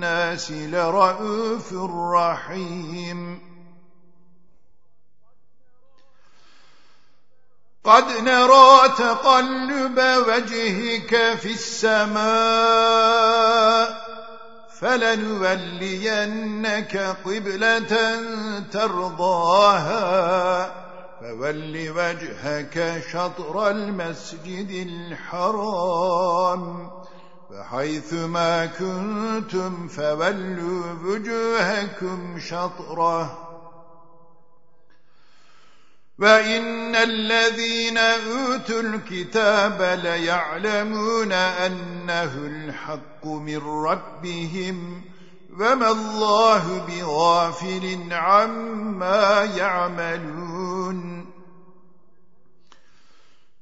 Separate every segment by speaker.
Speaker 1: بالناس لرؤوف رحيم. قد نرى تقلب وجهك في السماء فلنولينك قبلة ترضاها فول وجهك شطر المسجد الحرام. فحيث ما كنتم فولوا وجوهكم شطرة. وإن الذين أوتوا الكتاب ليعلمون أنه الحق من ربهم وما الله بغافل عما يعملون.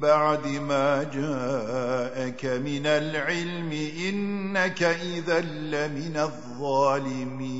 Speaker 1: بعد ما جاءك من العلم إنك إذا لمن الظالمين.